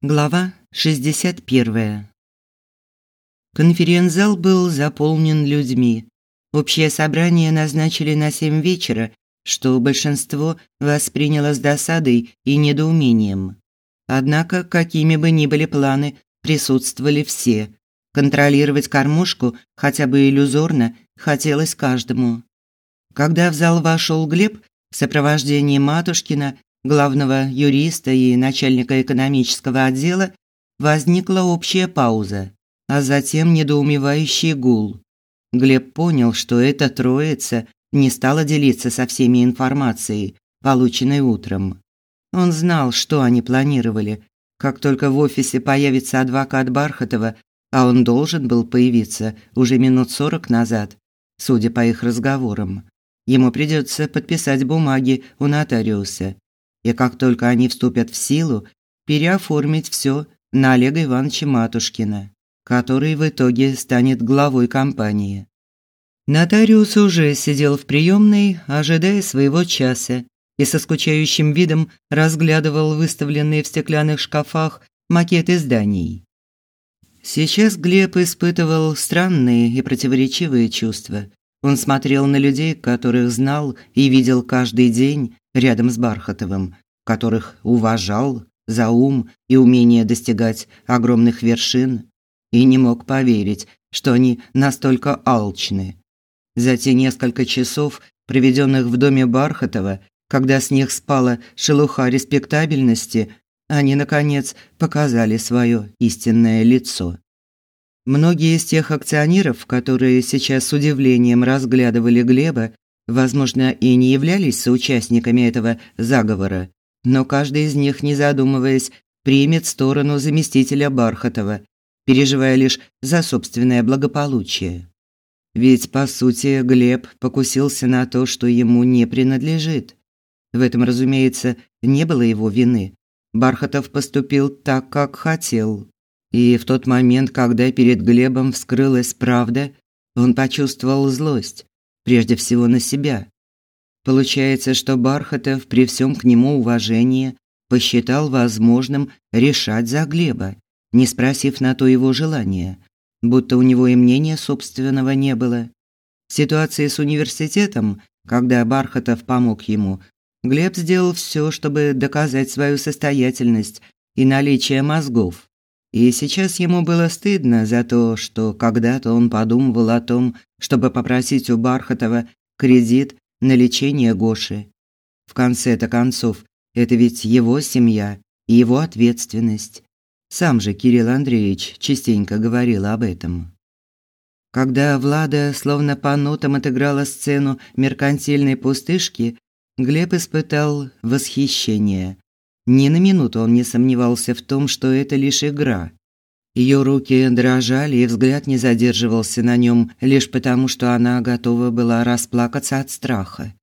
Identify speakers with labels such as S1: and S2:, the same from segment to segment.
S1: Глава 61. Конференц-зал был заполнен людьми. Общее собрание назначили на семь вечера, что большинство восприняло с досадой и недоумением. Однако, какими бы ни были планы, присутствовали все. Контролировать кормушку хотя бы иллюзорно хотелось каждому. Когда в зал вошел Глеб в сопровождении Матушкина, главного юриста и начальника экономического отдела, возникла общая пауза, а затем недоумевающий гул. Глеб понял, что эта троица не стала делиться со всеми информацией, полученной утром. Он знал, что они планировали. Как только в офисе появится адвокат Бархатова, а он должен был появиться уже минут сорок назад, судя по их разговорам, ему придется подписать бумаги у нотариуса и как только они вступят в силу, переоформить все на Олега Ивановича Матушкина, который в итоге станет главой компании. Нотариус уже сидел в приемной, ожидая своего часа, и со скучающим видом разглядывал выставленные в стеклянных шкафах макеты зданий. Сейчас Глеб испытывал странные и противоречивые чувства. Он смотрел на людей, которых знал и видел каждый день, рядом с Бархатовым, которых уважал за ум и умение достигать огромных вершин, и не мог поверить, что они настолько алчны. За те несколько часов, проведенных в доме Бархатова, когда с них спала шелуха респектабельности, они наконец показали свое истинное лицо. Многие из тех акционеров, которые сейчас с удивлением разглядывали Глеба, возможно, и не являлись соучастниками этого заговора, но каждый из них, не задумываясь, примет сторону заместителя Бархатова, переживая лишь за собственное благополучие. Ведь, по сути, Глеб покусился на то, что ему не принадлежит. В этом, разумеется, не было его вины. Бархатов поступил так, как хотел. И в тот момент, когда перед Глебом вскрылась правда, он почувствовал злость прежде всего на себя. Получается, что Бархатов при всем к нему уважении посчитал возможным решать за Глеба, не спросив на то его желания, будто у него и мнения собственного не было. В ситуации с университетом, когда Бархатов помог ему, Глеб сделал все, чтобы доказать свою состоятельность и наличие мозгов. И сейчас ему было стыдно за то, что когда-то он подумывал о том, чтобы попросить у Бархатова кредит на лечение Гоши. В конце-то концов, это ведь его семья и его ответственность. Сам же Кирилл Андреевич частенько говорил об этом. Когда Влада словно по нотам отыграла сцену меркантильной пустышки, Глеб испытал восхищение. Ни на минуту он не сомневался в том, что это лишь игра. Ее руки дрожали, и взгляд не задерживался на нем лишь потому, что она готова была расплакаться от страха.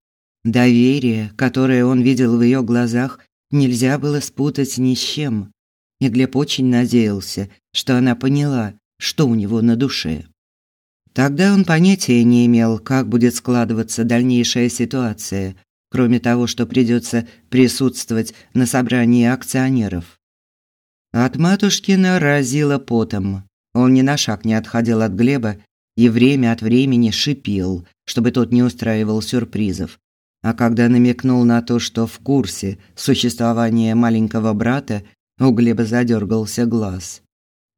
S1: Доверие, которое он видел в ее глазах, нельзя было спутать ни с чем. И Глеб очень надеялся, что она поняла, что у него на душе. Тогда он понятия не имел, как будет складываться дальнейшая ситуация, кроме того, что придется присутствовать на собрании акционеров. От матушкина разило потом. Он ни на шаг не отходил от Глеба и время от времени шипел, чтобы тот не устраивал сюрпризов. А когда намекнул на то, что в курсе существования маленького брата, у Глеба задергался глаз.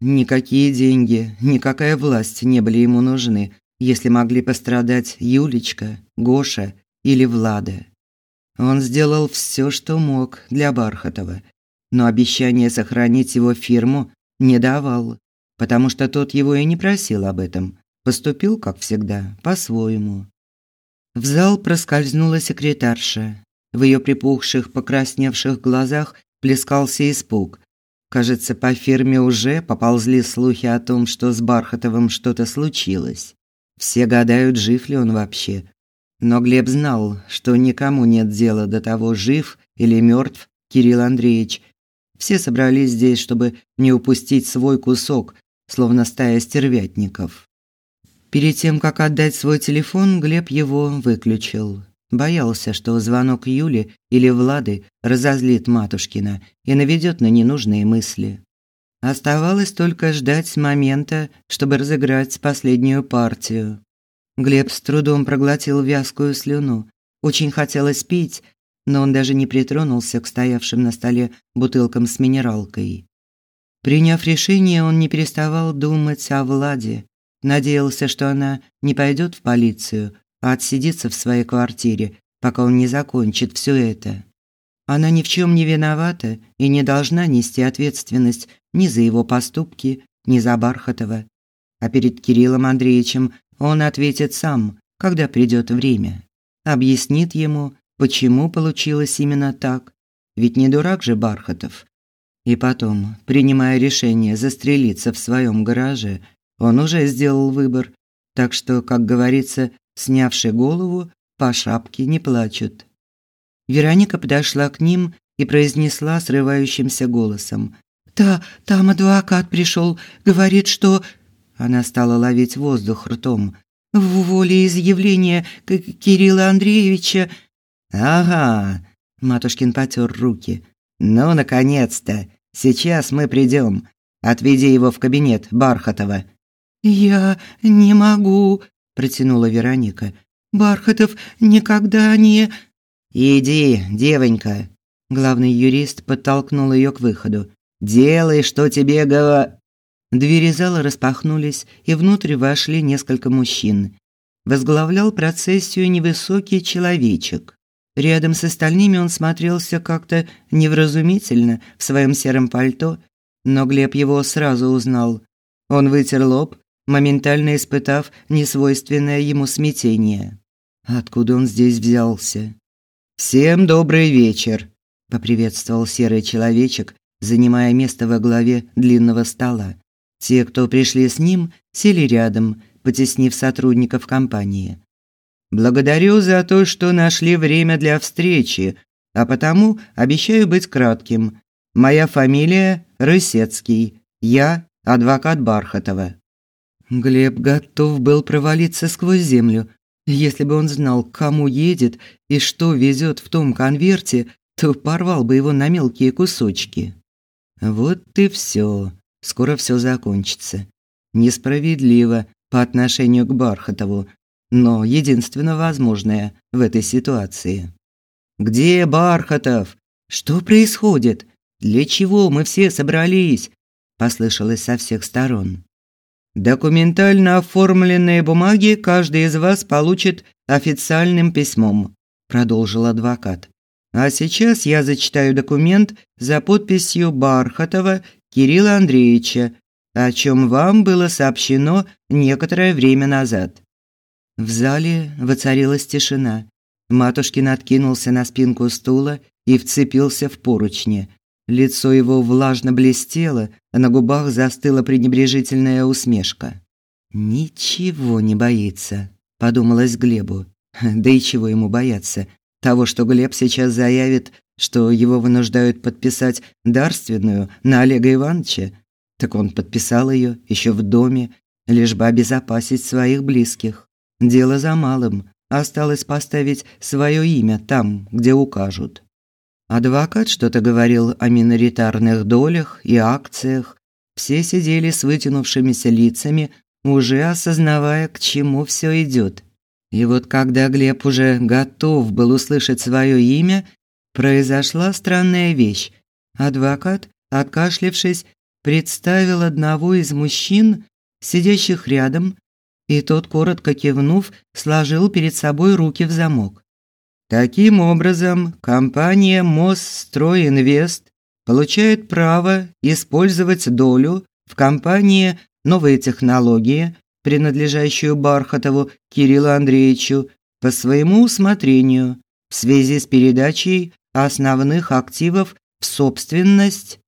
S1: Никакие деньги, никакая власть не были ему нужны, если могли пострадать Юлечка, Гоша или Влада. Он сделал все, что мог для Бархатова, но обещание сохранить его фирму не давал, потому что тот его и не просил об этом. Поступил, как всегда, по-своему. В зал проскользнула секретарша. В ее припухших, покрасневших глазах плескался испуг. Кажется, по фирме уже поползли слухи о том, что с Бархатовым что-то случилось. Все гадают, жив ли он вообще, но Глеб знал, что никому нет дела до того, жив или мертв Кирилл Андреевич. Все собрались здесь, чтобы не упустить свой кусок, словно стая стервятников. Перед тем, как отдать свой телефон, Глеб его выключил. Боялся, что звонок Юли или Влады разозлит Матушкина и наведет на ненужные мысли. Оставалось только ждать момента, чтобы разыграть последнюю партию. Глеб с трудом проглотил вязкую слюну. Очень хотелось пить, но он даже не притронулся к стоявшим на столе бутылкам с минералкой. Приняв решение, он не переставал думать о Владе. Надеялся, что она не пойдет в полицию, а отсидится в своей квартире, пока он не закончит все это. Она ни в чем не виновата и не должна нести ответственность ни за его поступки, ни за Бархатова. А перед Кириллом Андреевичем он ответит сам, когда придет время. Объяснит ему, почему получилось именно так. Ведь не дурак же Бархатов. И потом, принимая решение застрелиться в своем гараже, он уже сделал выбор. Так что, как говорится, снявший голову, по шапке не плачут. Вероника подошла к ним и произнесла срывающимся голосом: "Да, там адвокат пришел, говорит, что она стала ловить воздух ртом. В волеизъявление Кирилла Андреевича. Ага, Матушкин потёр руки. Ну наконец-то. Сейчас мы придем. Отведи его в кабинет Бархатова. Я не могу, протянула Вероника. Бархатов никогда не Иди, девонька. Главный юрист подтолкнул ее к выходу. Делай, что тебе говорят. Двери зала распахнулись, и внутрь вошли несколько мужчин. Возглавлял процессию невысокий человечек. Рядом с остальными он смотрелся как-то невразумительно в своем сером пальто, но Глеб его сразу узнал. Он вытер лоб, моментально испытав несвойственное ему смятение. Откуда он здесь взялся? Всем добрый вечер, поприветствовал серый человечек, занимая место во главе длинного стола. Те, кто пришли с ним, сели рядом, потеснив сотрудников компании. Благодарю за то, что нашли время для встречи, а потому обещаю быть кратким. Моя фамилия Рысецкий. Я адвокат Бархатова. Глеб готов был провалиться сквозь землю. Если бы он знал, к кому едет и что везет в том конверте, то порвал бы его на мелкие кусочки. Вот и все. Скоро все закончится. Несправедливо по отношению к Бархатову, но единственно возможное в этой ситуации. Где Бархатов? Что происходит? Для чего мы все собрались? послышалось со всех сторон. Документально оформленные бумаги каждый из вас получит официальным письмом, продолжил адвокат. А сейчас я зачитаю документ за подписью Бархатова Кирилла Андреевича, о чем вам было сообщено некоторое время назад. В зале воцарилась тишина. Матушкин откинулся на спинку стула и вцепился в поручни. Лицо его влажно блестело, а на губах застыла пренебрежительная усмешка. Ничего не боится, подумалось Глебу. Да и чего ему бояться? Того, что Глеб сейчас заявит, что его вынуждают подписать дарственную на Олега Ивановича. Так он подписал ее еще в доме, лишь бы обезопасить своих близких. Дело за малым. Осталось поставить свое имя там, где укажут. Адвокат что-то говорил о миноритарных долях и акциях. Все сидели с вытянувшимися лицами, уже осознавая, к чему все идет. И вот когда Глеб уже готов был услышать свое имя, произошла странная вещь. Адвокат, откашлившись, представил одного из мужчин, сидящих рядом, и тот, коротко кивнув, сложил перед собой руки в замок. Таким образом, компания Мосстройинвест получает право использовать долю в компании «Новые технологии», принадлежащую Бархатову Кириллу Андреевичу, по своему усмотрению в связи с передачей основных активов в собственность.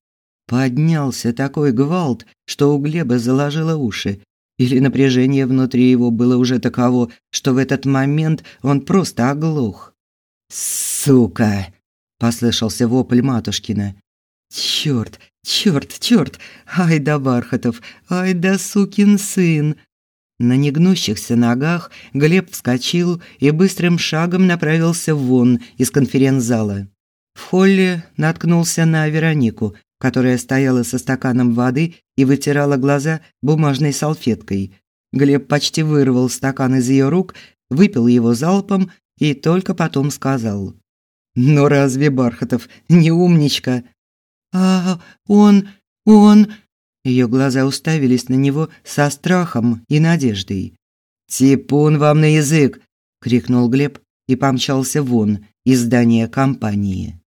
S1: Поднялся такой гвалт, что у Глеба заложило уши, или напряжение внутри его было уже таково, что в этот момент он просто оглох. «Сука!» – послышался вопль матушкина. «Чёрт, чёрт, чёрт! Ай да Бархатов! Ай да сукин сын!» На негнущихся ногах Глеб вскочил и быстрым шагом направился вон из конференц-зала. В холле наткнулся на Веронику, которая стояла со стаканом воды и вытирала глаза бумажной салфеткой. Глеб почти вырвал стакан из ее рук, выпил его залпом и только потом сказал: "Но разве Бархатов не умничка?" "А он, он Ее глаза уставились на него со страхом и надеждой. "Типун вам на язык!" крикнул Глеб и помчался вон из здания компании.